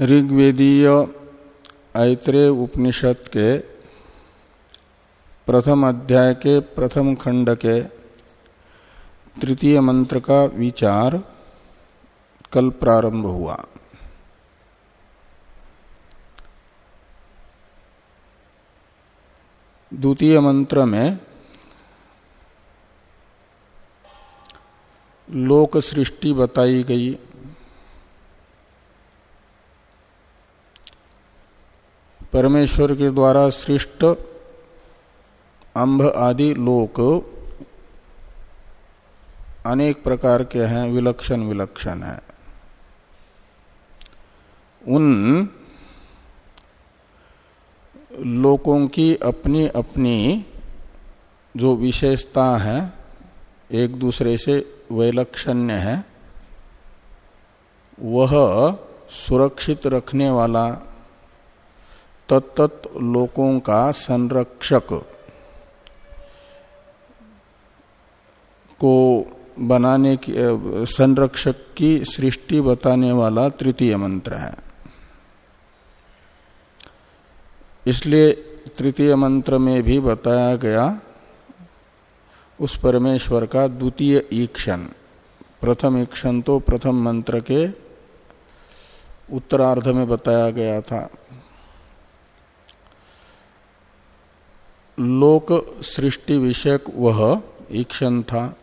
ऋग्वेदीय ऐत्रेय उपनिषद के प्रथम अध्याय के प्रथम खंड के तृतीय मंत्र का विचार कल प्रारंभ हुआ। द्वितीय मंत्र में लोक सृष्टि बताई गई। परमेश्वर के द्वारा सृष्ट अंभ आदि लोक अनेक प्रकार के हैं, विलक्षण विलक्षण है। उन लोकों की अपनी अपनी जो विशेषता है, एक दूसरे से वैलक्षण्य है, वह सुरक्षित रखने वाला तत्त लोकों का संरक्षक को बनाने की संरक्षक की सृष्टि बताने वाला तृतीय मंत्र है। इसलिए तृतीय मंत्र में भी बताया गया, उस परमेश्वर का द्वितीय ईक्षण। प्रथम ईक्षण तो प्रथम मंत्र के उत्तरार्ध में बताया गया था। लोक सृष्टि विषयक वह ईक्षण था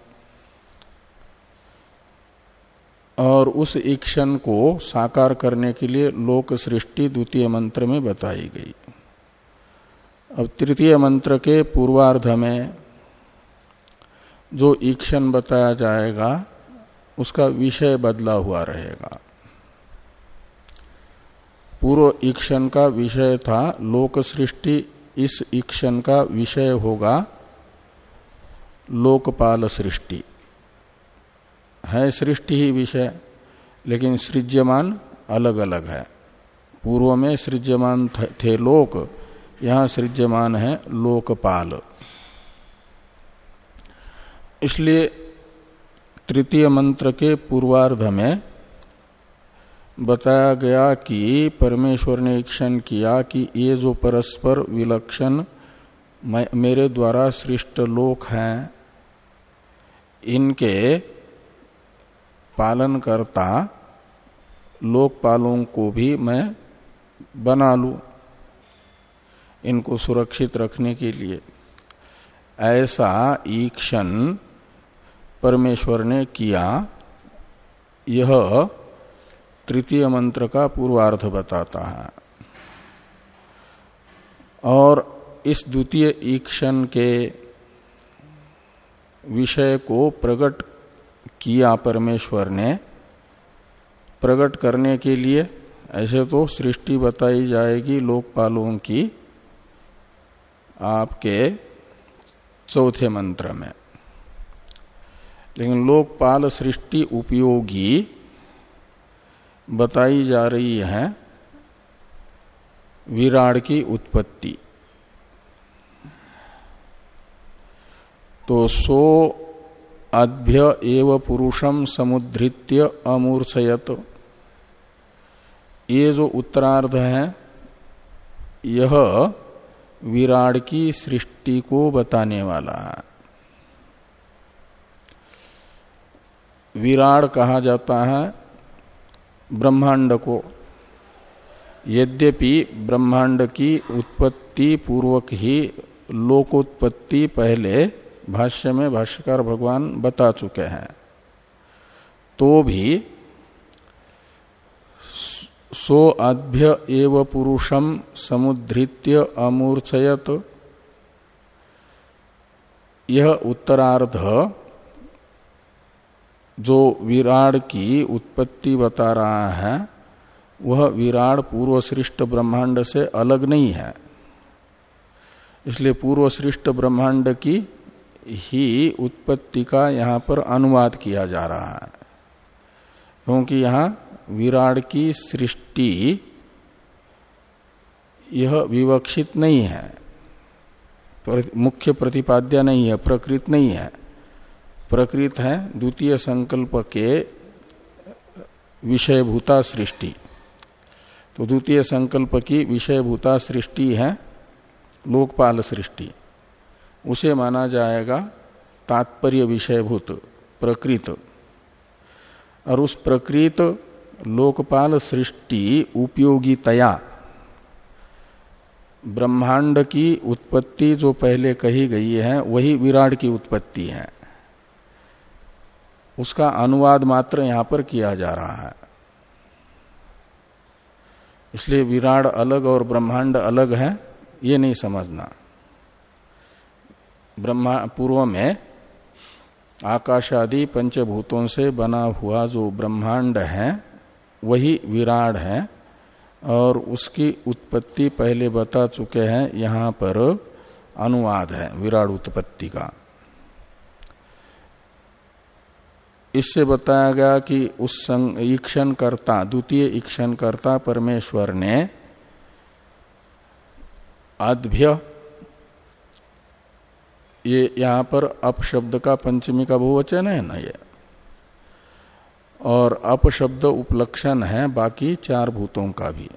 और उस ईक्षण को साकार करने के लिए लोक सृष्टि द्वितीय मंत्र में बताई गई। अब तृतीय मंत्र के पूर्वार्ध में जो ईक्षण बताया जाएगा, उसका विषय बदला हुआ रहेगा। पूर्व ईक्षण का विषय था लोक सृष्टि इस ईक्षण का विषय होगा लोकपाल सृष्टि। है सृष्टि ही विषय, लेकिन सृज्यमान अलग अलग है। पूर्व में सृज्यमान थे लोक, यहाँ सृज्यमान है लोकपाल। इसलिए तृतीय मंत्र के पूर्वार्ध में बताया गया कि परमेश्वर ने क्षण किया कि ये जो परस्पर विलक्षण मेरे द्वारा सृष्ट लोक हैं, इनके पालन करता लोकपालों को भी मैं बना लू, इनको सुरक्षित रखने के लिए। ऐसा ईक्षण परमेश्वर ने किया, यह तृतीय मंत्र का पूर्वार्ध बताता है। और इस द्वितीय ईक्षण के विषय को प्रकट किया परमेश्वर ने, प्रकट करने के लिए ऐसे तो सृष्टि बताई जाएगी लोकपालों की आपके चौथे मंत्र में। लेकिन लोकपाल सृष्टि उपयोगी बताई जा रही है विराड की उत्पत्ति। तो सो अभ्य एव पुरुषम समुद्रित्य अमूर्छयत ये जो उत्तरार्ध है, यह विराड की सृष्टि को बताने वाला है। विराड कहा जाता है ब्रह्मांड को। यद्यपि ब्रह्मांड की उत्पत्ति पूर्वक ही लोकोत्पत्ति पहले भाष्य में भाष्यकार भगवान बता चुके हैं तो भी सो अभ्य एव पुरुषम समुद्रित्य अमूर्छयत यह उत्तरार्ध जो विराड की उत्पत्ति बता रहा है, वह विराड पूर्व सृष्ट ब्रह्मांड से अलग नहीं है। इसलिए पूर्व सृष्ट ब्रह्मांड की ही उत्पत्ति का यहाँ पर अनुवाद किया जा रहा है। क्योंकि यहाँ विराड की सृष्टि, यह विवक्षित नहीं है। मुख्य प्रतिपाद्य नहीं है, प्रकृत नहीं है। प्रकृत है द्वितीय संकल्प के विषयभूता सृष्टि। तो द्वितीय संकल्प की विषयभूता सृष्टि है लोकपाल सृष्टि। उसे माना जाएगा तात्पर्य विषयभूत, प्रकृत। और उस प्रकृत लोकपाल सृष्टि उपयोगितया ब्रह्मांड की उत्पत्ति जो पहले कही गई है, वही विराट की उत्पत्ति है। उसका अनुवाद मात्र यहाँ पर किया जा रहा है। इसलिए विराट अलग और ब्रह्मांड अलग है, ये नहीं समझना। ब्रह्मा, पूर्व में आकाश आदि पंचभूतों से बना हुआ जो ब्रह्मांड है, वही विराट है, और उसकी उत्पत्ति पहले बता चुके हैं, यहाँ पर अनुवाद है, विराट उत्पत्ति का। इससे बताया गया कि उस ईक्षण कर्ता द्वितीय ईक्षण कर्ता परमेश्वर ने आद्य ये यहाँ पर अपशब्द का पंचमी का बहुवचन है ना ये? और अपशब्द उपलक्षण है बाकी चार भूतों का भी।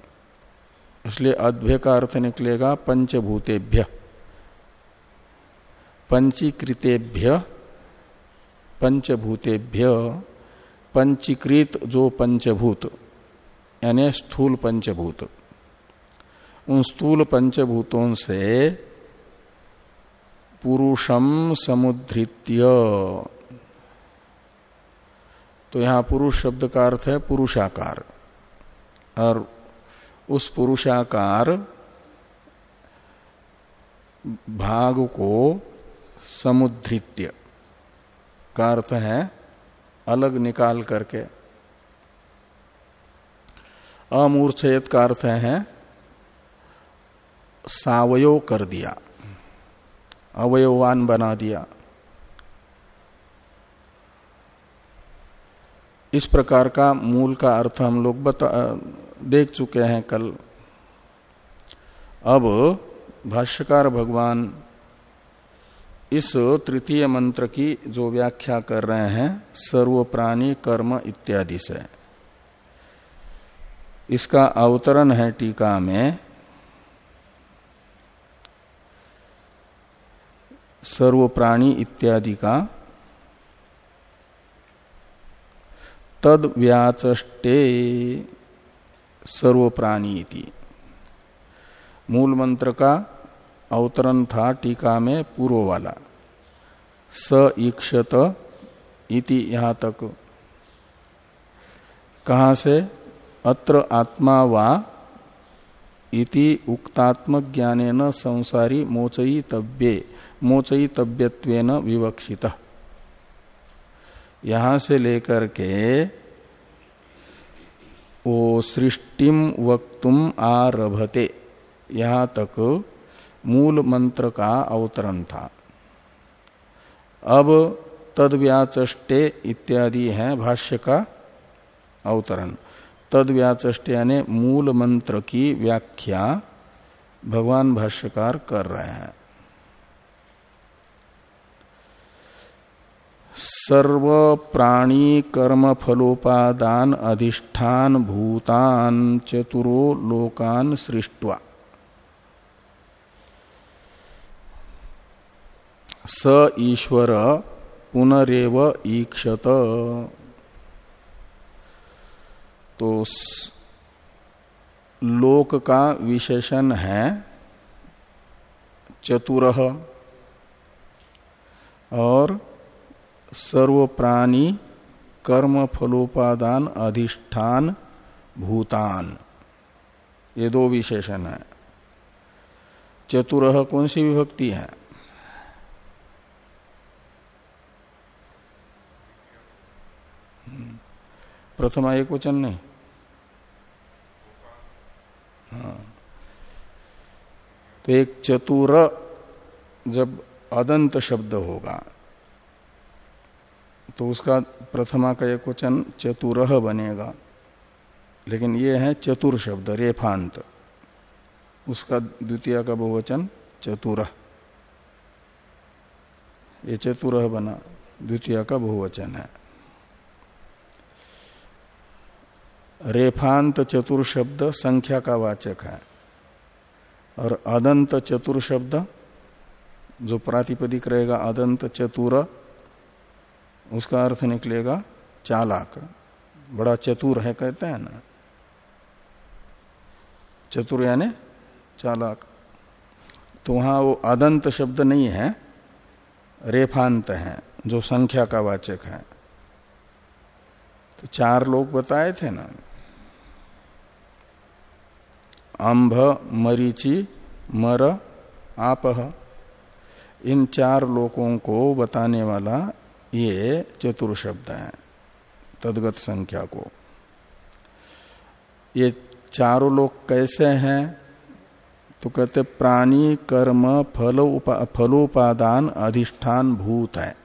इसलिए अद्भ्य का अर्थ निकलेगा पंचभूतेभ्य। पंचीकृतेभ्य। पंचभूतेभ्य, पंचीकृत जो पंचभूत, यानी स्थूल पंचभूत। उन स्थूल पंचभूतों से पुरुषम समुद्रित्य तो यहाँ पुरुष शब्द का अर्थ है पुरुषाकार। और उस पुरुषाकार भाग को समुद्रित्य का अर्थ है अलग निकाल करके। अमूर्छयत का अर्थ है सावयो कर दिया अवयवान बना दिया। इस प्रकार का मूल का अर्थ हम लोग बता, देख चुके हैं कल। अब भाष्यकार भगवान इस तृतीय मंत्र की जो व्याख्या कर रहे हैं, सर्व प्राणी कर्म इत्यादि से। इसका अवतरण है टीका में, सर्व प्राणी इत्यादि का। तद व्याचे सर्व प्राणी मूल मंत्र का अवतरण था टीका में पूर्व वाला। स ईक्षत इति यहाँ तक। कहा से? अत्र आत्मा वा इति उक्तात्मक ज्ञान संसारी मोचयी तब्ये मोचयी तब्यत्वेन विवक्षित। यहाँ से लेकर के वो सृष्टिम वक्तुम आरभते। यहाँ तक मूल मंत्र का अवतरण था। अब तद व्याचे इत्यादि है भाष्य का अवतरण। तद व्याचे यानी मूल मंत्र की व्याख्या भगवान भाष्यकार कर रहे हैं। सर्व प्राणी कर्म फलोपादान अधिष्ठान भूतान चतुरो लोकान सृष्टवा। स ईश्वर पुनरेव ईक्षत। तो लोक का विशेषण है चतुर और सर्व प्राणी, कर्म फलोपादान, अधिष्ठान, भूतान। ये दो विशेषण है। चतुर कौन सी विभक्ति है? प्रथमा एक वचन नहीं। हाँ। तो एक चतुर जब अदंत शब्द होगा तो उसका प्रथमा का एक वचन चतुरह बनेगा। लेकिन ये है चतुर शब्द, रेफांत। उसका द्वितीय का बहुवचन चतुर। ये चतुरह बना, द्वितीय का बहुवचन है। रेफांत चतुर शब्द संख्या का वाचक है। और अदंत चतुर शब्द, जो प्रातिपदिक रहेगा अदंत चतुर, उसका अर्थ निकलेगा चालाक। बड़ा चतुर है कहते हैं ना। चतुर यानी चालाक। तो वहाँ वो अदंत शब्द नहीं है, रेफांत है, जो संख्या का वाचक है। तो चार लोग बताए थे ना। अंभ मरीचि मर आपह। इन चार लोगों को बताने वाला ये चतुर शब्द है तदगत संख्या को। ये चारों लोग कैसे हैं? तो कहते प्राणी कर्म फल उपा, फलोपादान अधिष्ठान भूत है।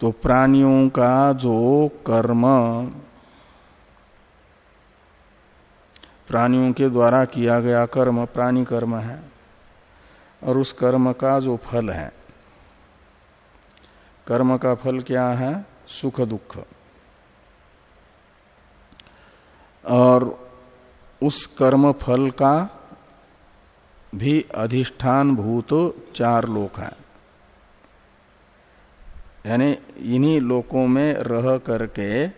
तो प्राणियों का जो कर्म प्राणियों के द्वारा किया गया कर्म प्राणी कर्म है और उस कर्म का जो फल है। कर्म का फल क्या है? सुख दुख। और उस कर्म फल का भी अधिष्ठान भूत चार लोक है। यानी इन्हीं लोकों में रह करके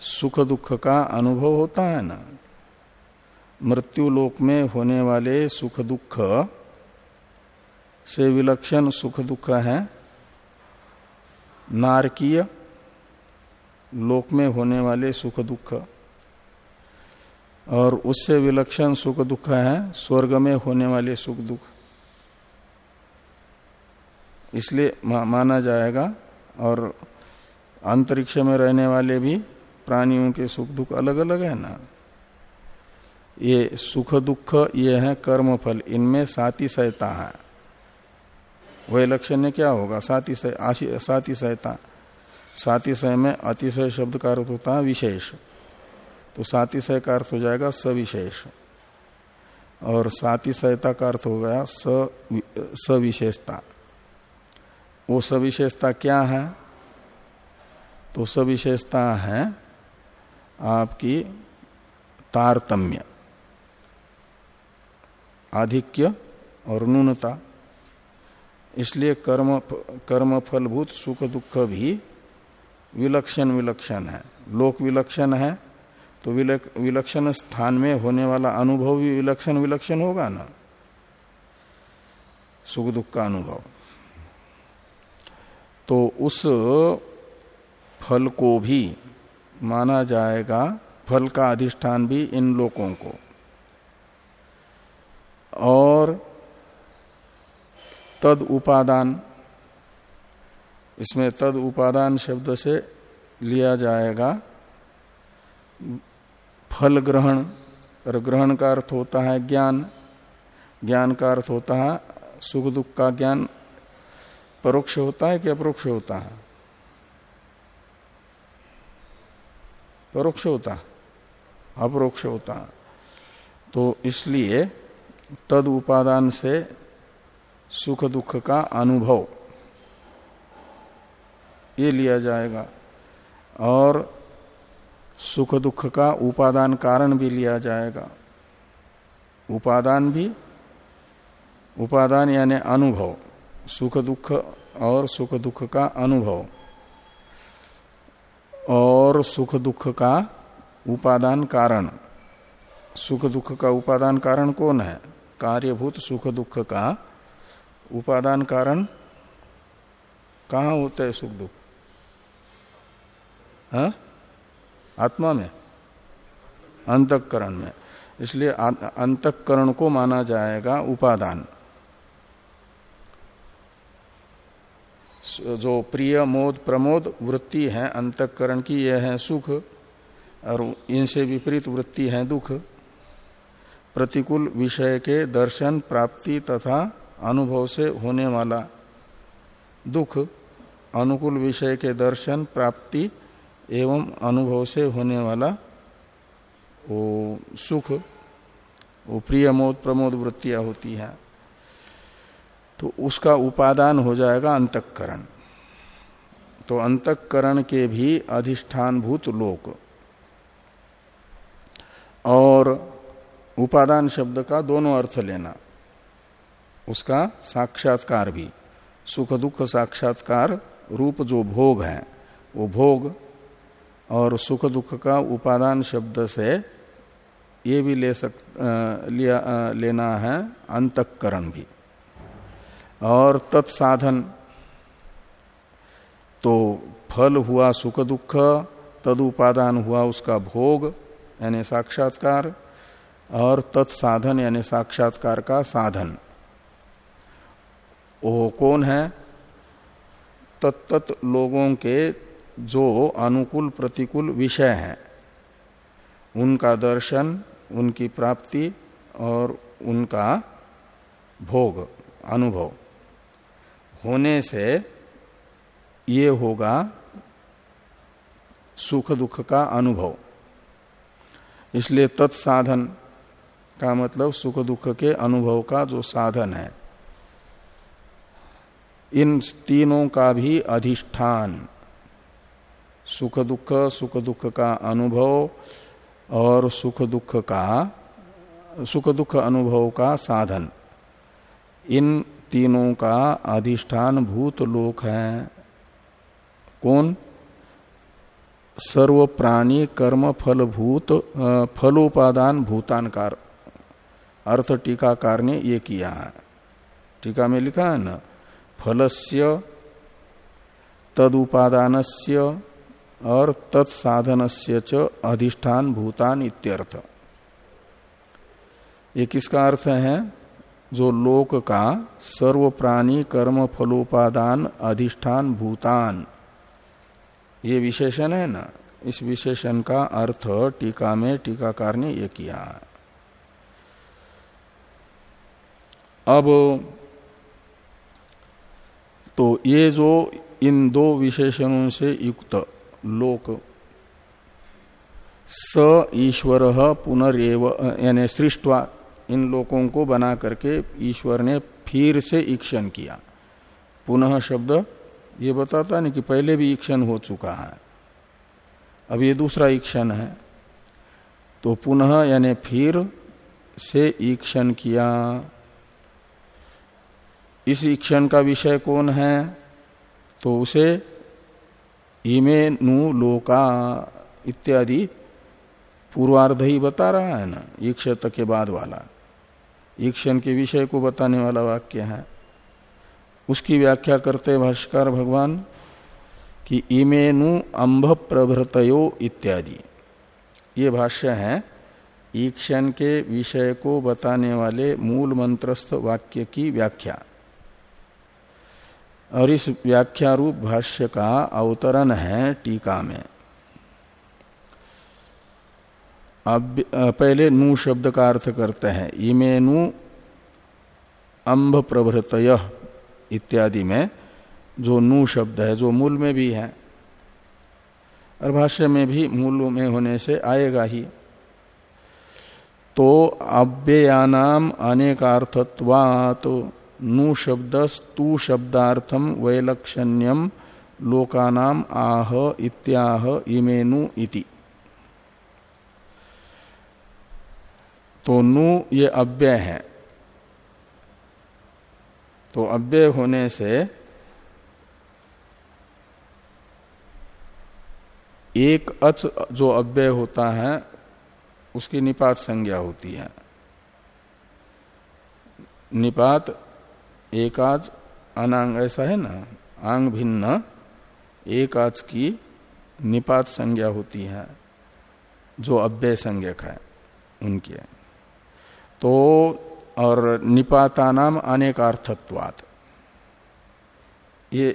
सुख दुख का अनुभव होता है ना। मृत्यु लोक में होने वाले सुख दुख से विलक्षण सुख दुख है। नारकीय लोक में होने वाले सुख दुख और उससे विलक्षण सुख दुख है, स्वर्ग में होने वाले सुख दुख। इसलिए माना जाएगा और अंतरिक्ष में रहने वाले भी प्राणियों के सुख दुख अलग अलग है ना। ये सुख दुख ये है कर्म फल इनमें साति सहता है। वह लक्षण क्या होगा? साति साति सहता साति सह में अतिशय शब्द का अर्थ होता है विशेष। तो सातिशय का अर्थ हो जाएगा सविशेष। और सातिशयता का अर्थ हो गया सविशेषता। वो सविशेषता क्या है? तो सविशेषता है आपकी तारतम्य। आधिक्य और न्यूनता। इसलिए कर्म कर्म फलभूत सुख दुख भी विलक्षण विलक्षण है। लोक विलक्षण है तो विलक्षण स्थान में होने वाला अनुभव भी विलक्षण विलक्षण होगा ना? सुख दुख का अनुभव। तो उस फल को भी माना जाएगा, फल का अधिष्ठान भी इन लोगों को। और तद उपादान, इसमें तद उपादान शब्द से लिया जाएगा। फल ग्रहण, और ग्रहण का अर्थ होता है ज्ञान। ज्ञान का अर्थ होता है सुख दुख का ज्ञान। परोक्ष होता है कि अपरोक्ष होता है? परोक्ष होता अपरोक्ष होता तो इसलिए तद उपादान से सुख दुख का अनुभव। ये लिया जाएगा। और सुख दुख का उपादान कारण भी लिया जाएगा। उपादान भी, उपादान यानी अनुभव, सुख दुख और सुख दुख का अनुभव। और सुख दुख का उपादान कारण। सुख दुख का उपादान कारण कौन है? कार्यभूत सुख दुख का उपादान कारण कहा होता है सुख दुख? हा? आत्मा में? अंतकरण में। इसलिए अंतकरण को माना जाएगा उपादान। जो प्रिय, मोद, प्रमोद, वृत्ति है, अंतकरण की यह है सुख, और इनसे विपरीत वृत्ति है दुख। प्रतिकूल विषय के दर्शन, प्राप्ति तथा अनुभव से होने वाला दुख, अनुकूल विषय के दर्शन, प्राप्ति एवं अनुभव से होने वाला वो सुख, वो प्रिय मोद, प्रमोद वृत्तियाँ होती हैं। तो उसका उपादान हो जाएगा अंतकरण। तो अंतकरण के भी अधिष्ठान भूत लोक। और उपादान शब्द का दोनों अर्थ लेना। उसका साक्षात्कार भी। सुख दुख साक्षात्कार रूप जो भोग है, वो भोग और सुख दुख का उपादान शब्द से ये भी ले सक लिया लेना है अंतकरण भी। और तत्साधन तो फल हुआ सुख दुख, तदुपादान हुआ उसका भोग, यानी साक्षात्कार और तत्साधन यानी साक्षात्कार का साधन। वो कौन है? तत्त लोगों के जो अनुकूल प्रतिकूल विषय हैं, उनका दर्शन, उनकी प्राप्ति और उनका भोग, अनुभव। होने से ये होगा सुख दुख का अनुभव। इसलिए तत्साधन का मतलब सुख दुख के अनुभव का जो साधन है। इन तीनों का भी अधिष्ठान। सुख दुख सुख दुख का अनुभव और सुख दुख का, सुख दुख अनुभव का साधन। इन तीनों का अधिष्ठान भूत लोक है। कौन? सर्व प्राणी, कर्म, फल, भूत फलोपादान, भूतानकार। अर्थ टीकाकार ने ये किया है। टीका में लिखा है ना, फलस्य तदुपादानस्य और तत्साधनस्य च अधिष्ठान भूतान इत्यर्थ। ये किसका अर्थ है? जो लोक का सर्व प्राणी कर्म फलोपादान अधिष्ठान भूतान। ये विशेषण है ना, इस विशेषण का अर्थ टीका में टीकाकार ने यह किया अब तो ये जो इन दो विशेषणों से युक्त लोक, स ईश्वर पुनरेव, यानी सृष्टवा, इन लोकों को बना करके ईश्वर ने फिर से ईक्षण किया। पुनः शब्द ये बताता नहीं कि पहले भी ईक्षण हो चुका है। अब ये दूसरा ईक्षण है। तो पुनः यानी फिर से ईक्षण किया। इस ईक्षण का विषय कौन है? तो उसे इमे नु लोका इत्यादि पूर्वार्ध ही बता रहा है ना ईक्षत के बाद वाला। ईक्षण के विषय को बताने वाला वाक्य है। उसकी व्याख्या करते भाष्कर भगवान कि इमेनु अंभ प्रभृतयो इत्यादि। ये भाष्य है ईक्षण के विषय को बताने वाले मूल मंत्रस्थ वाक्य की व्याख्या। और इस व्याख्या रूप भाष्य का अवतरण है टीका में। अब पहले नु शब्द का अर्थ करते हैं। इमे नु अम्भ प्रभृत इत्यादि में जो नु शब्द है, जो मूल में भी है। और भाष्य में भी मूल में होने से आएगा ही। तो अव्ययानाम अनेकार्थत्वात् नु शब्द स्तु शब्दार्थम वैलक्षण्यम लोकानाम आह इत्याह इमेनु इति। तो नु ये अव्यय है। तो अव्यय होने से एक अच जो अव्यय होता है, उसकी निपात संज्ञा होती है। निपात एकाज अनांग ऐसा है ना? आंग भिन्न एक आज की निपात संज्ञा होती है जो अव्यय संज्ञक है उनके तो और निपाता नाम अनेकार्थत्वात। ये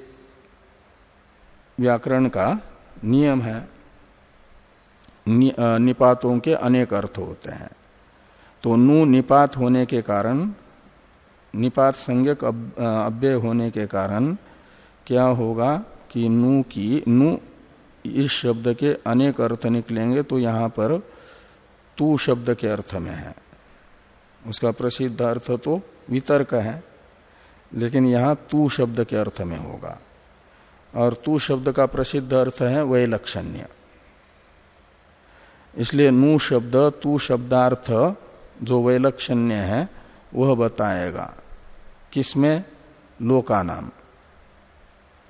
व्याकरण का नियम है। नि, निपातों के अनेक अर्थ होते हैं। तो नु निपात होने के कारण निपात संज्ञक अव्यय होने के कारण क्या होगा कि नु की, नु इस शब्द के अनेक अर्थ निकलेंगे तो यहाँ पर तू शब्द के अर्थ में है। उसका प्रसिद्ध अर्थ तो वितर्क है, लेकिन यहाँ तू शब्द के अर्थ में होगा। और तू शब्द का प्रसिद्ध अर्थ है वैलक्षण्य। इसलिए नु शब्द, तू शब्दार्थ जो वैलक्षण्य है, वह बताएगा। किसमें? लोका नाम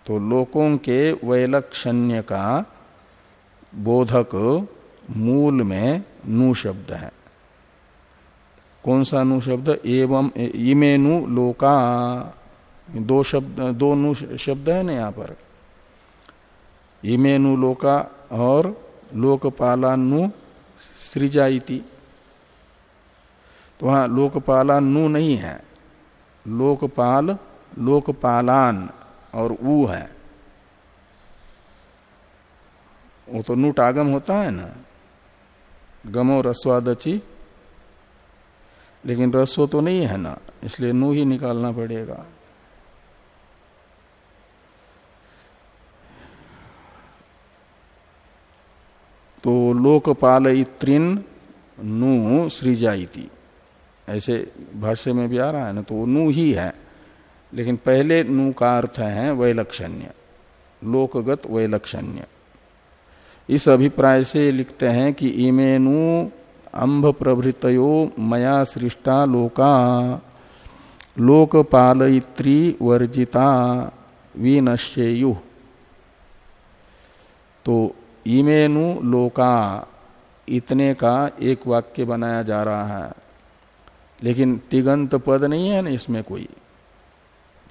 तो लोकों के वैलक्षण्य का बोधक मूल में नु शब्द है। कौन सा नु शब्द? एवं इमे नु लोका। दो शब्द, दो नु शब्द है ना यहाँ पर। इमेनु लोका और लोकपालानु सृजाइति तो वहाँ लोकपालानु नहीं है। लोकपाल, लोकपालान, और ऊ है। वो तो नूट आगम होता है ना। गमो रस्वादची। लेकिन रस्व तो नहीं है ना, इसलिए नू ही निकालना पड़ेगा। तो लोकपाल इत्रिन नु सृजाइती ऐसे भाष्य में भी आ रहा है ना तो नु ही है। लेकिन पहले नु का अर्थ है वैलक्षण्य, लोकगत वैलक्षण्य। इस अभिप्राय से लिखते हैं कि इमेनु अंभ प्रभृतयो मया सृष्टा लोका, लोकपालयित्री वर्जिता विनश्येयु। तो इमेनु लोका, इतने का एक वाक्य बनाया जा रहा है। लेकिन तिगंत पद नहीं है ना इसमें कोई।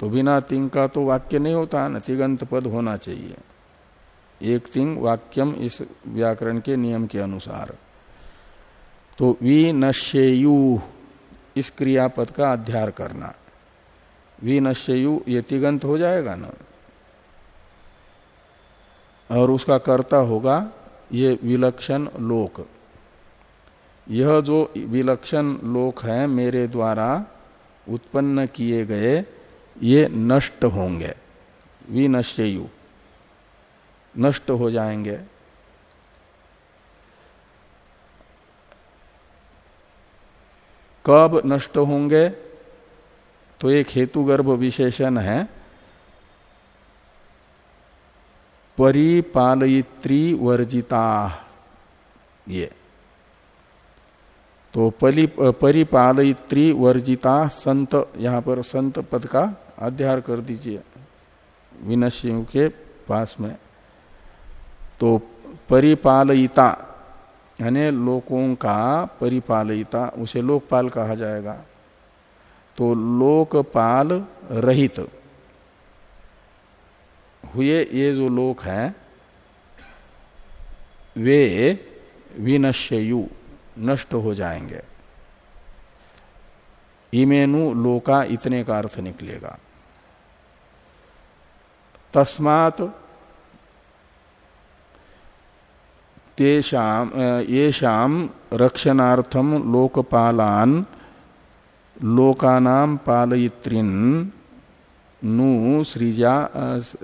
तो बिना तिंग का तो वाक्य नहीं होता ना, तिगंत पद होना चाहिए। एक तिंग वाक्यम इस व्याकरण के नियम के अनुसार। तो विनश्यु इस क्रियापद का अध्यार करना। विनश्यु ये तिगंत हो जाएगा ना। और उसका कर्ता होगा ये विलक्षण लोक। यह जो विलक्षण लोक है मेरे द्वारा उत्पन्न किए गए, ये नष्ट होंगे विनश्यु नष्ट हो जाएँगे। कब नष्ट होंगे? तो एक हेतुगर्भ विशेषण है। परिपालयित्री वर्जिता, ये। तो परि, परिपालयित्री वर्जिता संत, यहाँ पर संत पद का अध्यार कर दीजिए। विनश्यु के पास में। तो परिपालयिता, यानी लोकों का परिपालयिता, उसे लोकपाल कहा जाएगा। तो लोकपाल रहित। हुए ये जो लोक हैं, वे विनश्ययु। नष्ट हो जाएँगे। इमेनु लोका इतने का अर्थ निकलेगा। तस्मात तेषाम येषाम रक्षणार्थम लोकपालान लोकानाम पालयित्रिन, नु सृजा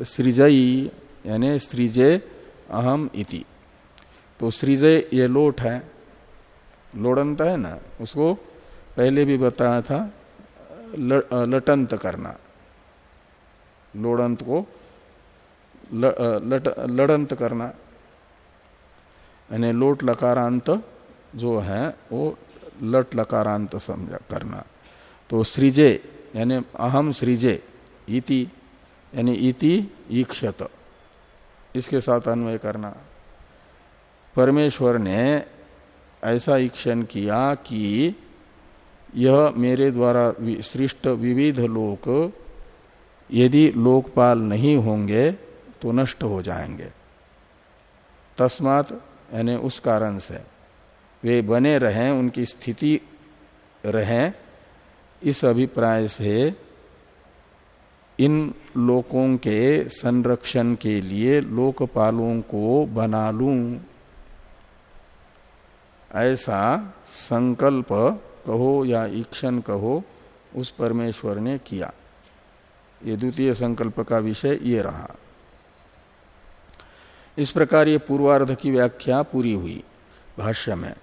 सृजई यानी सृजे अहम इति। तो सृजय ये लोट है लोड़ंत है ना उसको पहले भी बताया था लटंत करना। लोड़ंत को लट, लड़ंत करना। यानी लोट लकारांत जो है वो लट लकारांत समझा करना। तो सृजे यानी अहम सृजे इति यानी इति ईक्षत इसके साथ अन्वय करना। परमेश्वर ने ऐसा ईक्षण किया कि यह मेरे द्वारा सृष्ट विविध लोक, यदि लोकपाल नहीं होंगे तो नष्ट हो जाएँगे। तस्मात यानी उस कारण से वे बने रहें, उनकी स्थिति रहें, इस अभिप्राय से इन लोकों के संरक्षण के लिए लोकपालों को बना लू। ऐसा संकल्प कहो या ईक्षण कहो, उस परमेश्वर ने किया। ये द्वितीय संकल्प का विषय ये रहा। इस प्रकार ये पूर्वार्ध की व्याख्या पूरी हुई भाष्य में।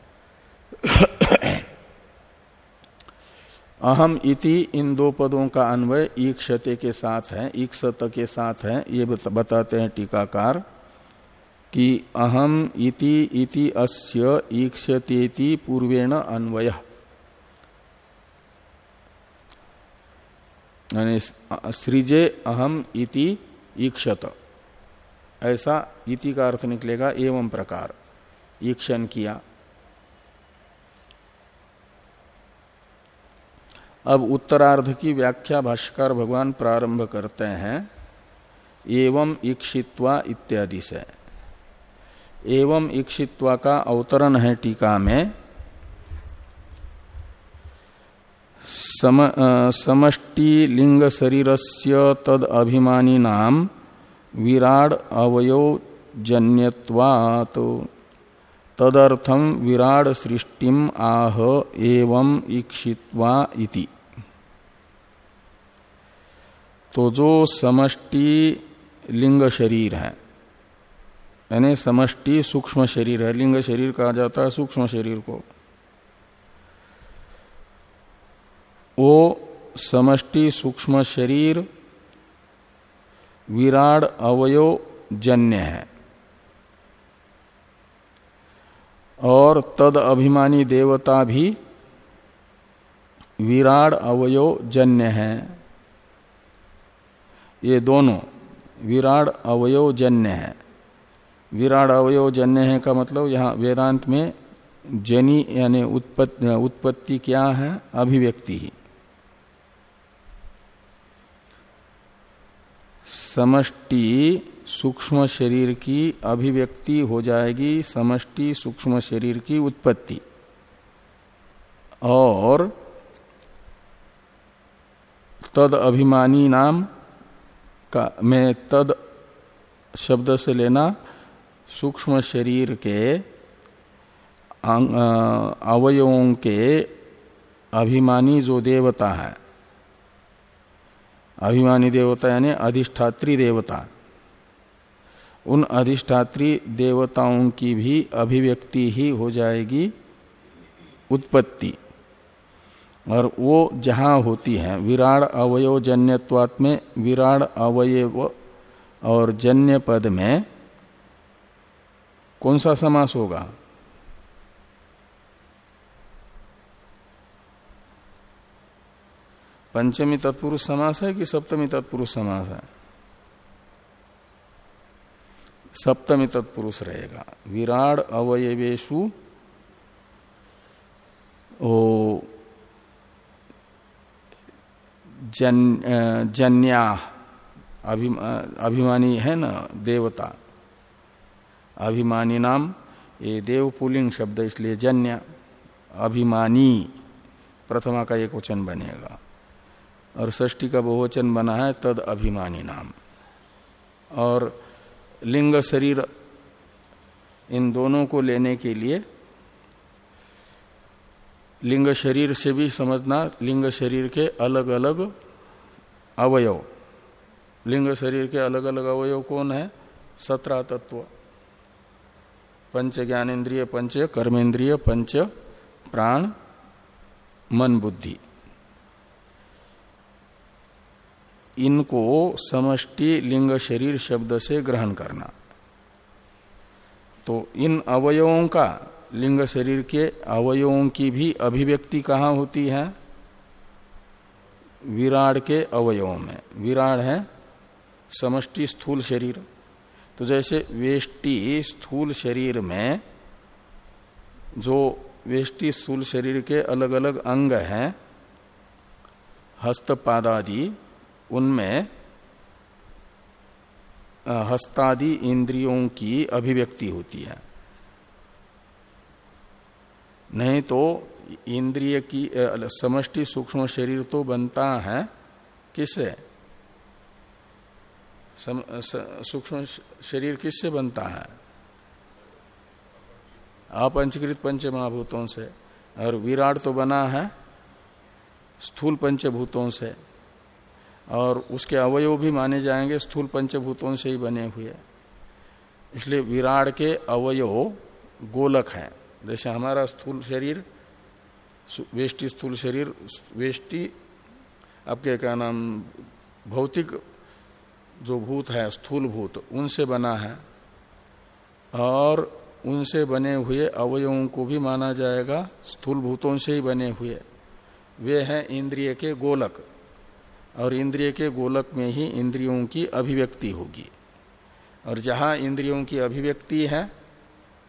अहम इति इन दो पदों का अन्वय ईक्षते के साथ है, ईक्षत के साथ है, ये बताते हैं टीकाकार। कि अहम इति इति अस्य ईक्षतेति पूर्वेण अन्वय। सृजे अहम इति ईक्षत। ऐसा इति का अर्थ निकलेगा एवं प्रकार। ईक्षण किया। अब उत्तरार्ध की व्याख्या भाष्कर भगवान प्रारंभ करते हैं। एवं इक्षित्वा इत्यादि से। एवं इक्षित्वा का अवतरण है टीका में। सम, समष्टि लिंग शरीरस्य तद अभिमानी नाम विराड अवयव जन्यवात तदर्थम विराड सृष्टिम आह एवं इक्षित्वा इति। तो जो समष्टि लिंग शरीर है यानी समष्टि सूक्ष्म शरीर है, लिंग शरीर कहा जाता है, सूक्ष्म शरीर को। वो समष्टि सूक्ष्म शरीर, विराड अवयव जन्य है। और तद अभिमानी देवता भी विराड अवयव जन्य है। ये दोनों विराड अवयव जन्य है। विराड अवयव जन्य है का मतलब यहाँ वेदांत में जनी यानी उत्पत्ति, उत्पत्ति क्या है? अभिव्यक्ति ही। समष्टि सूक्ष्म शरीर की अभिव्यक्ति हो जाएगी समष्टि सूक्ष्म शरीर की उत्पत्ति। और तद अभिमानी नाम का में तद शब्द से लेना सूक्ष्म शरीर के अवयवों के अभिमानी जो देवता है, अभिमानी देवता यानी अधिष्ठात्री देवता, उन अधिष्ठात्री देवताओं की भी अभिव्यक्ति ही हो जाएगी उत्पत्ति। और वो जहाँ होती है, विराड अवयव जन्यत्वात् में विराड अवयव और जन्य पद में कौन सा समास होगा? पंचमी तत्पुरुष समास है कि सप्तमी तत्पुरुष समास है? सप्तमी तत्पुरुष रहेगा। विराड अवयवेशु ओ जन, जन्या अभिमा, अभिमानी है ना देवता। अभिमानी नाम। ये देव पुलिंग शब्द इसलिए जन्य। अभिमानी। प्रथमा का एक वचन बनेगा। और षष्टी का बहुवचन बना है तद अभिमानी नाम। और लिंग शरीर इन दोनों को लेने के लिए लिंग शरीर से भी समझना, लिंग शरीर के अलग अलग अवयव। लिंग शरीर के अलग अलग अवयव कौन है? सत्रह तत्व। पंच ज्ञानेन्द्रिय, पंच कर्मेंद्रिय पंच प्राण, मन, बुद्धि। इनको समष्टि, लिंग, शरीर, शब्द से ग्रहण करना। तो इन अवयवों का, लिंग, शरीर के अवयवों की भी अभिव्यक्ति कहाँ होती है? विराड के अवयवों में। विराड है समष्टि, स्थूल शरीर। तो जैसे वेष्टि स्थूल शरीर में, जो वेष्टि स्थूल शरीर के अलग अलग अंग हैं, हस्तपादादि, उनमें हस्तादि इंद्रियों की अभिव्यक्ति होती है। नहीं तो इंद्रिय की समष्टि सूक्ष्म शरीर तो बनता है किससे सूक्ष्म शरीर किससे बनता है? अपंचकृत पंच महाभूतों से। और विराट तो बना है स्थूल पंचभूतों से। और उसके अवयव भी माने जाएँगे, स्थूल पंचभूतों से ही बने हुए। इसलिए विराट के अवयव गोलक हैं। जैसे हमारा स्थूल शरीर वेष्टि स्थूल शरीर, वेष्टि, आपके क्या नाम, भौतिक जो भूत है, स्थूल भूत, उनसे बना है और उनसे बने हुए अवयवों को भी माना जाएगा, स्थूल भूतों से ही बने हुए। वे हैं इंद्रिय के गोलक और इंद्रिय के गोलक में ही इंद्रियों की अभिव्यक्ति होगी। और जहाँ इंद्रियों की अभिव्यक्ति है,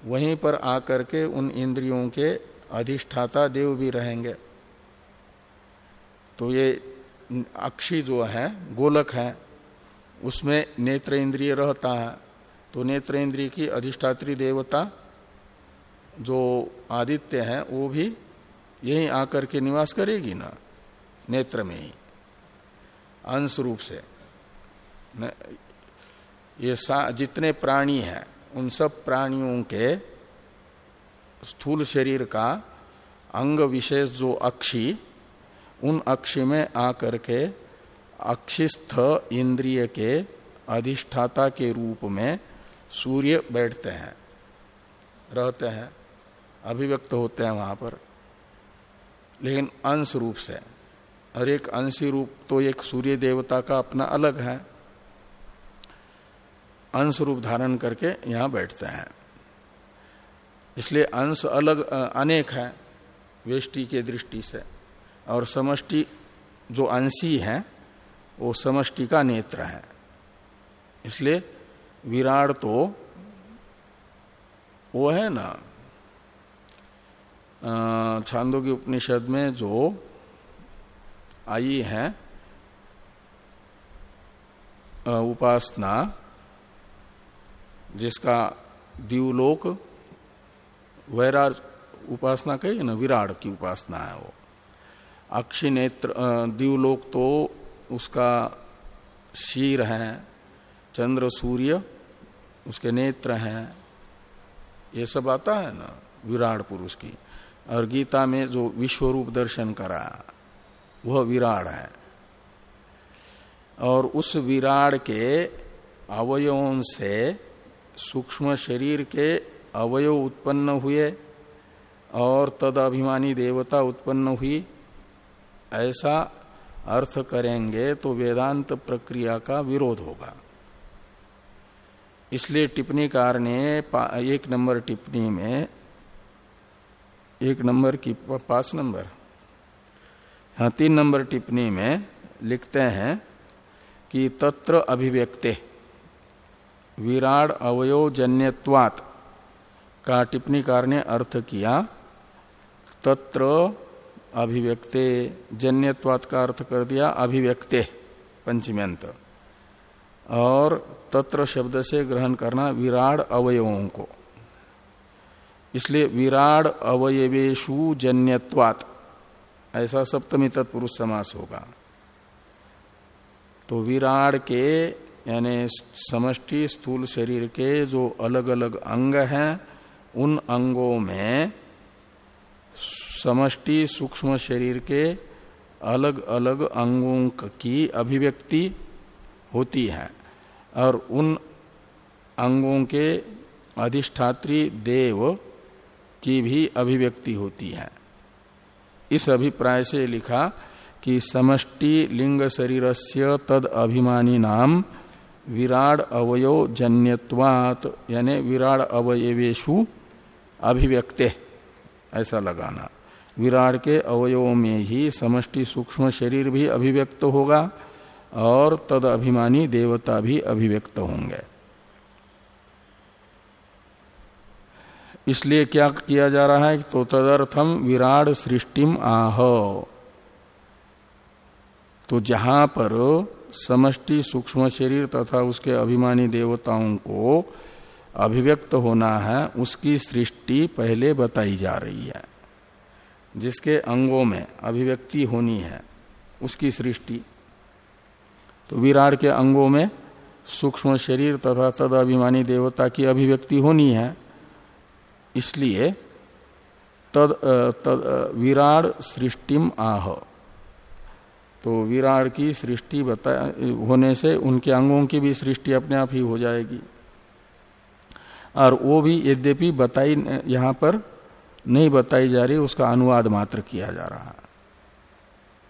वहीं पर आकर के उन इंद्रियों के अधिष्ठाता देव भी रहेंगे। तो ये अक्षी जो है, गोलक है उसमें नेत्र इंद्रिय रहता है। तो नेत्र इंद्रिय की अधिष्ठात्री देवता जो आदित्य है, वो भी यही आकर के निवास करेगी ना, नेत्र में ही। अंश रूप से ये जितने प्राणी हैं, उन सब प्राणियों के स्थूल शरीर का अंग विशेष जो अक्षी, उन अक्षी में आकर के अक्षिस्थ इंद्रिय के अधिष्ठाता के रूप में सूर्य बैठते हैं, रहते हैं, अभिव्यक्त होते हैं वहाँ पर। लेकिन अंश रूप से, और एक अंशी रूप तो एक सूर्य देवता का अपना अलग है। अंश रूप धारण करके यहाँ बैठते हैं। इसलिए अंश अलग अनेक है, वेष्टि के दृष्टि से। और समष्टि जो अंशी है वो समष्टि का नेत्र है। इसलिए विराट तो वो है ना छांदो की उपनिषद में जो आई है उपासना, जिसका द्यूलोक वैराज उपासना कही ना, विराट की उपासना है वो। अक्षि नेत्र द्यूलोक तो उसका शीर है, चंद्र, सूर्य, उसके नेत्र हैं, ये सब आता है ना, विराट पुरुष की। और गीता में जो विश्व रूप दर्शन करा, वह विराट है। और उस विराट के अवयवों से सूक्ष्म शरीर के अवयव उत्पन्न हुए और तद अभिमानी देवता उत्पन्न हुई, ऐसा अर्थ करेंगे तो वेदांत प्रक्रिया का विरोध होगा। इसलिए टिप्पणीकार ने एक नंबर टिप्पणी में, एक नंबर की पाँच नंबर हाँ तीन नंबर टिप्पणी में लिखते हैं कि तत्र अभिव्यक्ते, विराड अवयोजन्यवात का टिप्पणीकार ने अर्थ किया, तत्र अभिव्यक्ते जन्यत्वात का अर्थ कर दिया, अभिव्यक्ते, पंचम्यंत। और तत्र शब्द से ग्रहण करना विराड अवयवों को। इसलिए विराड अवयवेशु जन्यत्वात, ऐसा सप्तमी तत्पुरुष समास होगा। तो विराड के, यानी समष्टि स्थूल शरीर के जो अलग अलग अंग हैं, उन अंगों में समष्टि सूक्ष्म शरीर के अलग अलग अंगों की अभिव्यक्ति होती है और उन अंगों के अधिष्ठात्री देव की भी अभिव्यक्ति होती है। इस अभिप्राय से लिखा कि समष्टि लिंग शरीर से तद अभिमानी नाम विराड अवयव जन्यवात यानी विराड अवयवेशु अभिव्यक्ते, ऐसा लगाना। विराट के अवयवों में ही समष्टि सूक्ष्म शरीर भी अभिव्यक्त होगा और तद अभिमानी देवता भी अभिव्यक्त होंगे। इसलिए क्या किया जा रहा है? तो तदर्थम विराट सृष्टिम आह। तो जहाँ पर समष्टि सूक्ष्म शरीर तथा उसके अभिमानी देवताओं को अभिव्यक्त होना है, उसकी सृष्टि पहले बताई जा रही है। जिसके अंगों में अभिव्यक्ति होनी है उसकी सृष्टि। तो विराट के अंगों में सूक्ष्म शरीर तथा तद अभिमानी देवता की अभिव्यक्ति होनी है। इसलिए तद, तद विराट सृष्टिम आह। तो विराट की सृष्टि बता होने से उनके अंगों की भी सृष्टि अपने आप ही हो जाएगी। और वो भी यद्यपि बताई यहाँ पर नहीं बताई जा रही, उसका अनुवाद मात्र किया जा रहा। है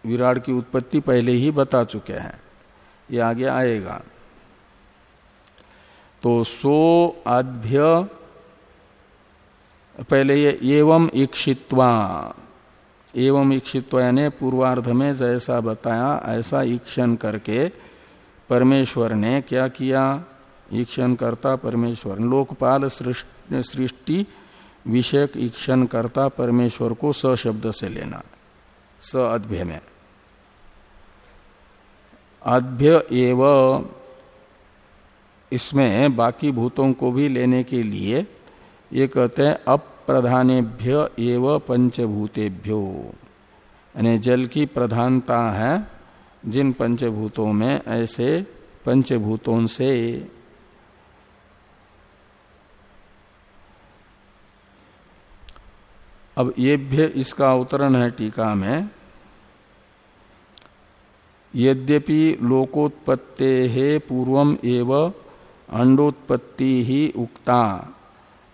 विराट की उत्पत्ति पहले ही बता चुके हैं। ये आगे आएगा। तो सो आभ्य पहले ये एवं इक्षित्वा एवं इक्षित्वा यानी पूर्वार्ध में जैसा बताया, ऐसा ईक्षण करके परमेश्वर ने क्या किया? ईक्षण करता परमेश्वर, लोकपाल सृष्टि विषयक ईक्षण करता परमेश्वर को स शब्द से लेना। स अद्भ्य। में अद्भ्य एव इसमें बाकी भूतों को भी लेने के लिए ये कहते हैं, अप्रधानेभ्य एव पंचभूतेभ्यो। यानी जल की प्रधानता है जिन पंचभूतों में ऐसे पंचभूतों से अब ये भी इसका अवतरण है टीका में। यद्यपि लोकोत्पत्ते है पूर्वम एव अंडोत्पत्ति ही उक्ता।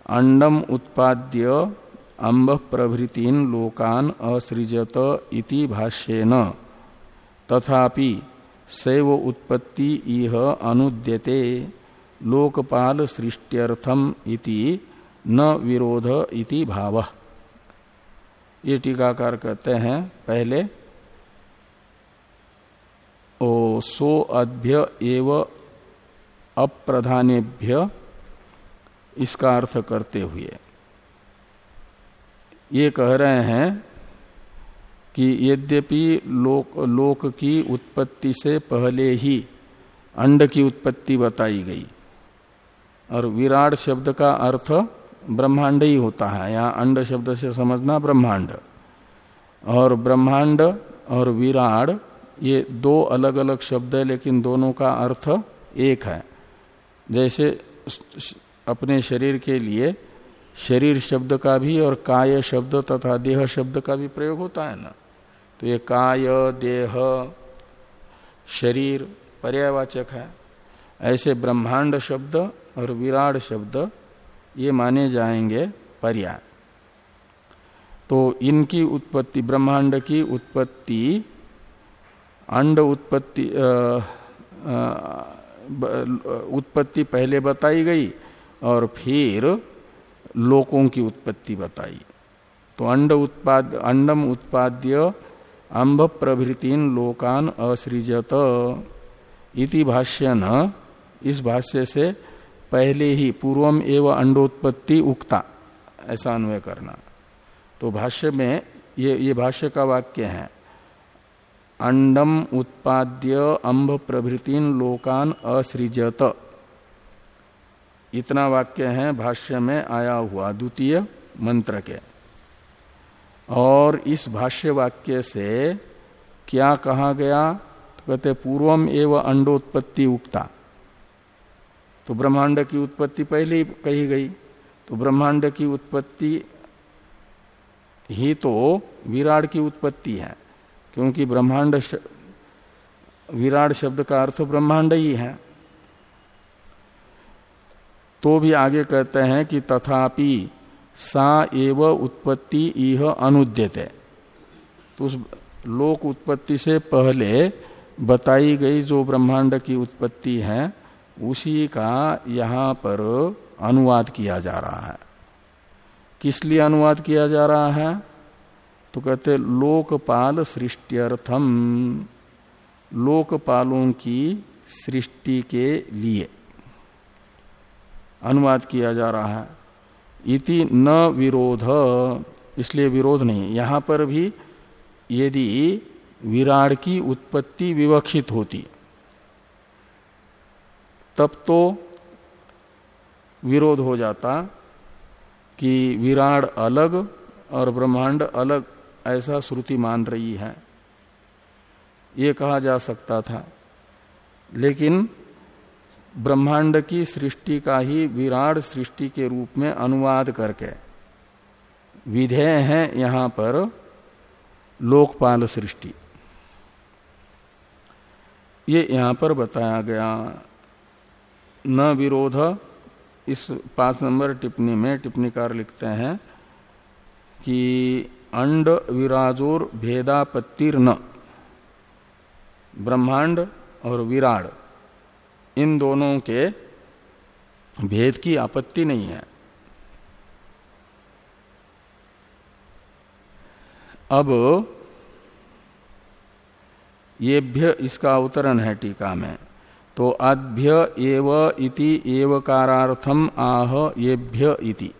अंडम उत्पाद्य अम्ब प्रभृतीन लोकान असृजत इति भाष्येन। तथापि सैव उत्पत्ति इह अनुद्यते। लोकपाल सृष्ट्यर्थम इति न विरोध इति भावः। ये टीकाकार कहते हैं, पहले, ओ सो अभ्य एव अप्रधानेभ्य, इसका अर्थ करते हुए। ये कह रहे हैं कि यद्यपि लोक लोक की उत्पत्ति से पहले ही अंड की उत्पत्ति बताई गई, और विराट शब्द का अर्थ ब्रह्मांड ही होता है। यहाँ अंड शब्द से समझना ब्रह्मांड। और ब्रह्मांड और विराट ये दो अलग अलग शब्द है, लेकिन दोनों का अर्थ एक है। जैसे अपने शरीर के लिए शरीर शब्द का भी और काय शब्द तथा देह शब्द का भी प्रयोग होता है ना। तो ये काय, देह, शरीर पर्यावाचक है। ऐसे ब्रह्मांड शब्द और विराट शब्द ये माने जाएँगे पर्याय। तो इनकी उत्पत्ति, ब्रह्मांड की उत्पत्ति, अंड उत्पत्ति उत्पत्ति पहले बताई गई और फिर लोकों की उत्पत्ति बताई। तो अंड उत्पाद, अंडम उत्पाद्य अम्ब प्रभृतिन लोकान असृजत। इति भाष्य न इस भाष्य से पहले ही पूर्वम एवं अंडोत्पत्ति उक्ता। ऐसा अन्वय करना। तो भाष्य में ये ये भाष्य का वाक्य है। अंडम उत्पाद्य अम्ब प्रभृतिन लोकान असृजत। इतना वाक्य है, भाष्य में आया हुआ द्वितीय मंत्र के। और इस भाष्य वाक्य से क्या कहा गया? तो कहते पूर्वम एवं अंडोत्पत्ति उक्ता। तो ब्रह्मांड की उत्पत्ति पहले ही कही गई। तो ब्रह्मांड की उत्पत्ति ही तो विराट की उत्पत्ति है, क्योंकि ब्रह्मांड श... विराट शब्द का अर्थ ब्रह्मांड ही है। तो भी आगे कहते हैं कि तथापि सा एव उत्पत्ति इह अनुद्यते। तो उस लोक उत्पत्ति से पहले बताई गई जो ब्रह्मांड की उत्पत्ति है उसी का यहाँ पर अनुवाद किया जा रहा है। किस लिए अनुवाद किया जा रहा है? तो कहते लोकपाल सृष्टियर्थम। लोकपालों की सृष्टि के लिए अनुवाद किया जा रहा है। इति न विरोध, इसलिए विरोध नहीं। यहाँ पर भी यदि विराड की उत्पत्ति विवक्षित होती तब तो विरोध हो जाता कि विराड अलग और ब्रह्मांड अलग ऐसा श्रुति मान रही है। ये कहा जा सकता था। लेकिन ब्रह्मांड की सृष्टि का ही विराट सृष्टि के रूप में अनुवाद करके विधेय है यहाँ पर लोकपाल सृष्टि। ये यहाँ पर बताया गया न विरोध, इस पाँच नंबर टिप्पणी में टिप्पणीकार लिखते हैं कि अंड विराजोर भेदापत्तिर न, ब्रह्मांड और विराड, इन दोनों के भेद की आपत्ति नहीं है। अब येभ्य इसका अवतरण है टीका में। तो आभ्य एव इति एवकारार्थम आह येभ्य इति।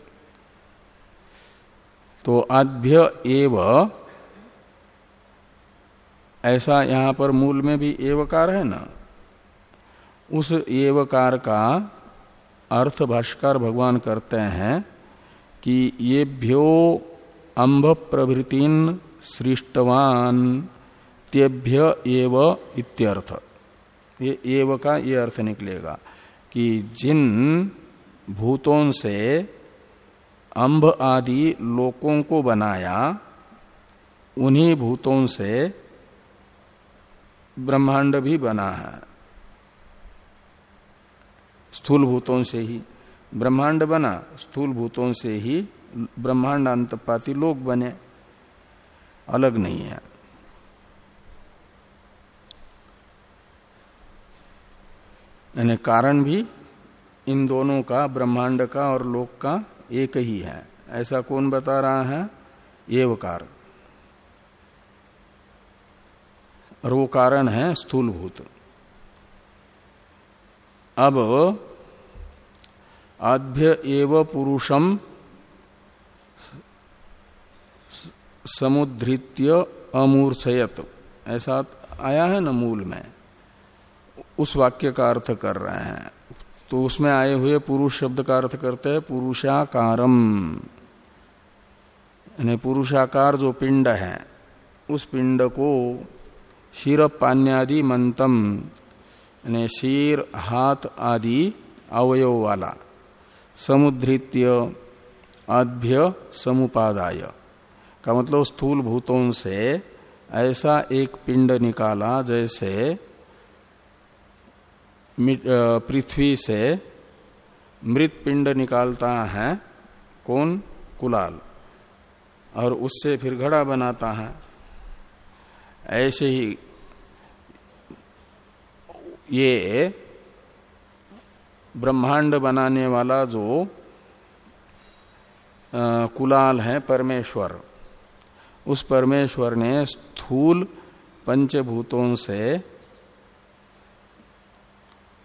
तो आभ्य एव, ऐसा यहाँ पर मूल में भी एवकार है ना? उस एवकार का अर्थ भाष्कर भगवान करते हैं कि ये भ्यो अम्भ प्रभृतिन सृष्टवान, तेभ्य एव इत्यर्थ। ये एव का, ये अर्थ निकलेगा कि जिन भूतों से अंब आदि लोकों को बनाया, उन्हीं भूतों से ब्रह्मांड भी बना है। स्थूल भूतों से ही ब्रह्मांड बना, स्थूल भूतों से ही ब्रह्मांड अंतपाती लोग बने। अलग नहीं है। यानी कारण भी इन दोनों का, ब्रह्मांड का और लोक का एक ही है। ऐसा कौन बता रहा है? एवकार और वो कारण है स्थूलभूत। अब आभ्य एव पुरुषम समुद्रित्य अमूर्छयत ऐसा आया है न मूल में। उस वाक्य का अर्थ कर रहे हैं। तो उसमें आए हुए पुरुष शब्द का अर्थ करते हैं, पुरुषाकारम। यानी पुरुषाकार जो पिंड है, उस पिंड को शीर पान्यादि मंतम, यानी शीर, हाथ आदि अवयव वाला, समुद्रित्य आभ्य समुपादाय। का मतलब स्थूल भूतों से ऐसा एक पिंड निकाला जैसे पृथ्वी से मृत पिंड निकालता है कौन? कुलाल। और उससे फिर घड़ा बनाता है। ऐसे ही ये ब्रह्मांड बनाने वाला जो कुलाल है, परमेश्वर। उस परमेश्वर ने स्थूल पंचभूतों से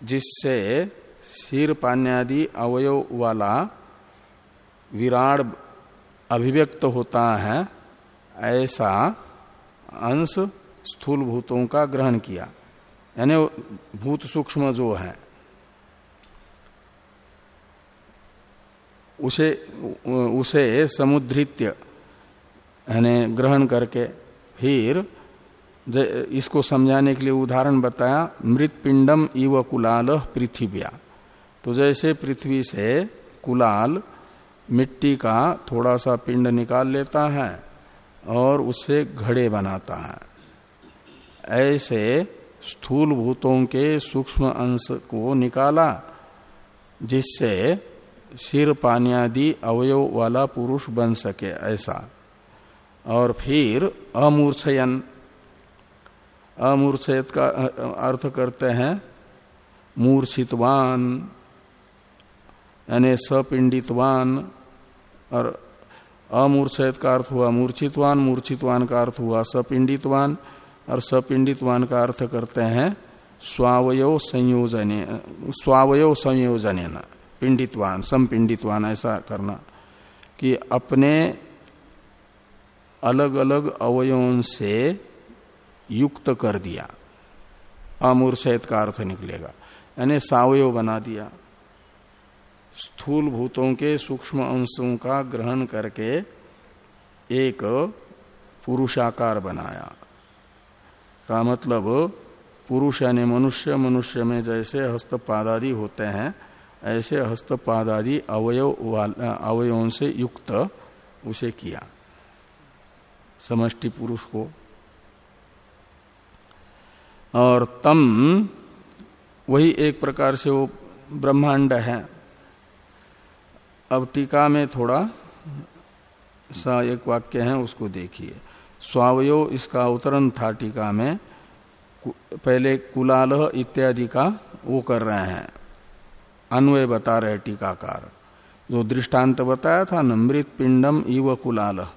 जिससे सिर पान्यादि अवयव वाला विराड अभिव्यक्त होता है, ऐसा अंश स्थूल भूतों का ग्रहण किया। यानी भूत सूक्ष्म जो है, उसे उसे समुद्रित्य, यानी ग्रहण करके फिर इसको समझाने के लिए उदाहरण बताया मृत पिंडम इव कुलाल पृथ्व्या। तो जैसे पृथ्वी से कुलाल मिट्टी का थोड़ा सा पिंड निकाल लेता है और उससे घड़े बनाता है। ऐसे स्थूल भूतों के सूक्ष्म अंश को निकाला, जिससे सिर पानियादि अवयव वाला पुरुष बन सके ऐसा। और फिर अमूर्छयन अमूर्छित का अर्थ करते हैं, मूर्छितवान, यानी सपिंडितवान, और अमूर्छित का अर्थ हुआ मूर्छितवान मूर्छितवान का अर्थ हुआ सपिंडितवान, और सपिंडितवान का अर्थ करते हैं स्वावयव संयोजन स्वावयव संयोजन पिंडितवान समपिंडितवान ऐसा करना, कि अपने अलग अलग अवयवों से युक्त कर दिया। अमूर्छित का अर्थ निकलेगा। यानी सावयव बना दिया। स्थूल भूतों के सूक्ष्म अंशों का ग्रहण करके एक पुरुषाकार बनाया। का मतलब पुरुष यानी मनुष्य मनुष्य में जैसे हस्तपादादि होते हैं, ऐसे हस्तपादादि अवयव अवयवों से युक्त उसे किया। समष्टि पुरुष को और तम, वही एक प्रकार से वो ब्रह्मांड है। अब टीका में थोड़ा सा एक वाक्य है, उसको देखिए। स्वावयो, इसका अवतरण था टीका में पहले कुलाल इत्यादि का वो कर रहे हैं। अन्वय बता रहे टीकाकार। जो दृष्टांत बताया था न मृत पिंडम इव कुलाल।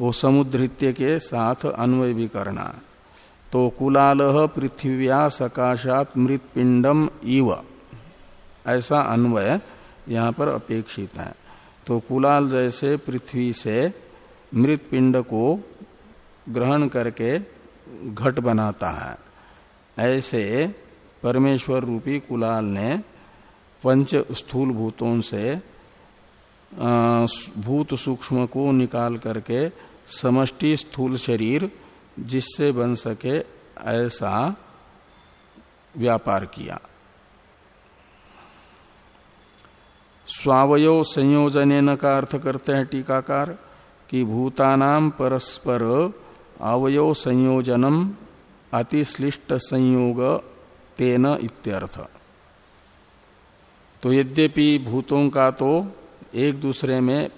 वो समुद्रित्य के साथ अन्वय भी करना। तो कुलाल पृथ्व्या सकाशात मृत पिंडम इव। ऐसा अन्वय यहाँ पर अपेक्षित है। तो कुलाल जैसे पृथ्वी से मृत पिंड को ग्रहण करके घट बनाता है। ऐसे परमेश्वर रूपी कुलाल ने पंच स्थूल भूतों से भूत सूक्ष्म को निकाल करके समष्टि स्थूल शरीर जिससे बन सके ऐसा व्यापार किया। स्वावय संयोजन का अर्थ करते हैं टीकाकार कि भूतानाम परस्पर अवयव संयोजनम अतिश्लिष्ट संयोग तेन इत्यर्थ। तो यद्यपि भूतों का तो एक दूसरे में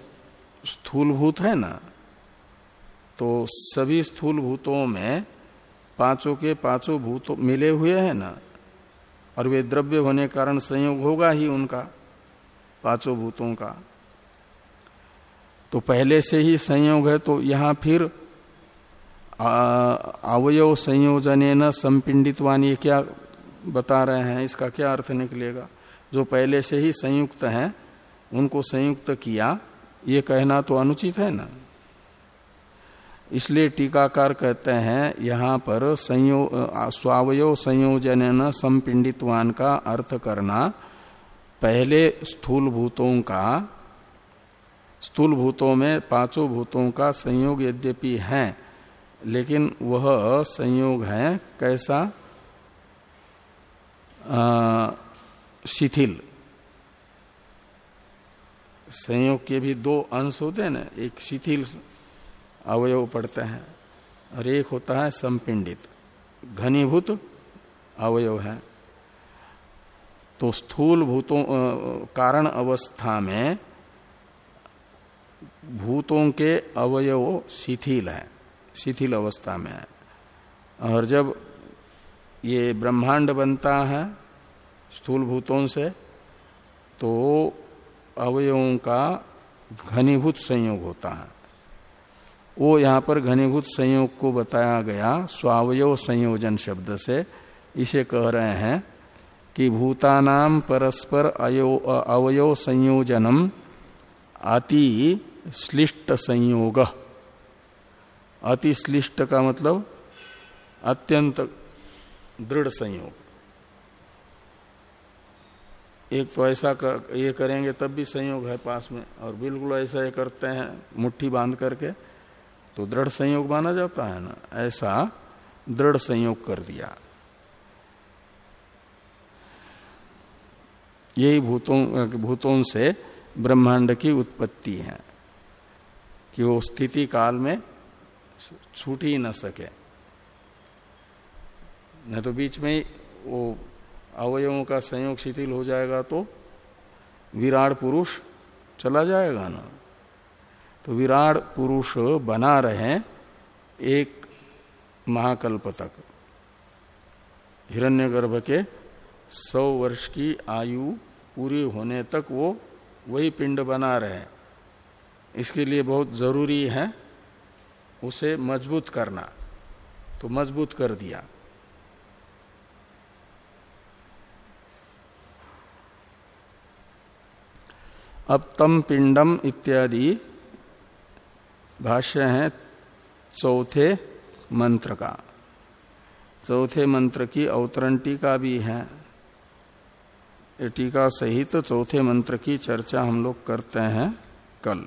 स्थूल भूत है ना? तो सभी स्थूल भूतों में पाँचों के पाँचों भूत मिले हुए हैं ना? और वे द्रव्य होने कारण संयोग होगा ही उनका, पाँचों भूतों का। तो पहले से ही संयोग है तो यहाँ फिर अवयव संयोजन न संपिंडित वाणी क्या बता रहे हैं? इसका क्या अर्थ निकलेगा? जो पहले से ही संयुक्त हैं, उनको संयुक्त किया, ये कहना तो अनुचित है ना? इसलिए टीकाकार कहते हैं, यहाँ पर संयो, स्वावय संयोजन संपिंडितवान का अर्थ करना, पहले स्थूल भूतों का स्थूल भूतों में पाँचों भूतों का संयोग यद्यपि है, लेकिन वह संयोग है कैसा? शिथिल। संयोग के भी दो अंश होते हैं ना, एक शिथिल अवयव पड़ते हैं और एक होता है संपिंडित। घनीभूत अवयव है। तो स्थूल भूतों कारण अवस्था में भूतों के अवयव शिथिल है, शिथिल अवस्था में है। और जब ये ब्रह्मांड बनता है स्थूल भूतों से तो अवयवों का घनीभूत संयोग होता है। वो यहाँ पर घनीभूत संयोग को बताया गया स्वावयव संयोजन शब्द से इसे कह रहे हैं कि भूतानाम परस्पर अवयव संयोजनम अति श्लिष्ट संयोग। अतिश्लिष्ट का मतलब अत्यंत दृढ़ संयोग। एक तो ऐसा कर, ये करेंगे तब भी संयोग है पास में और बिल्कुल ऐसा ये करते हैं मुट्ठी बाँध करके। तो दृढ़ संयोग माना जाता है ना? ऐसा दृढ़ संयोग कर दिया। यही भूतों भूतों से ब्रह्मांड की उत्पत्ति है कि वो स्थिति काल में छूट ही न सके। नहीं तो बीच में वो अवयवों का संयोग शिथिल हो जाएगा तो विराट पुरुष चला जाएगा ना? तो विराट पुरुष बना रहे एक महाकल्प तक। हिरण्यगर्भ के सौ वर्ष की आयु पूरी होने तक वो वही पिंड बना रहे। इसके लिए बहुत ज़रूरी है उसे मज़बूत करना। तो मज़बूत कर दिया। अब तम पिंडम इत्यादि भाष्य है, चौथे मंत्र का। चौथे मंत्र की अवतरण टीका भी है। टीका सहित तो चौथे मंत्र की चर्चा हम लोग करते हैं कल।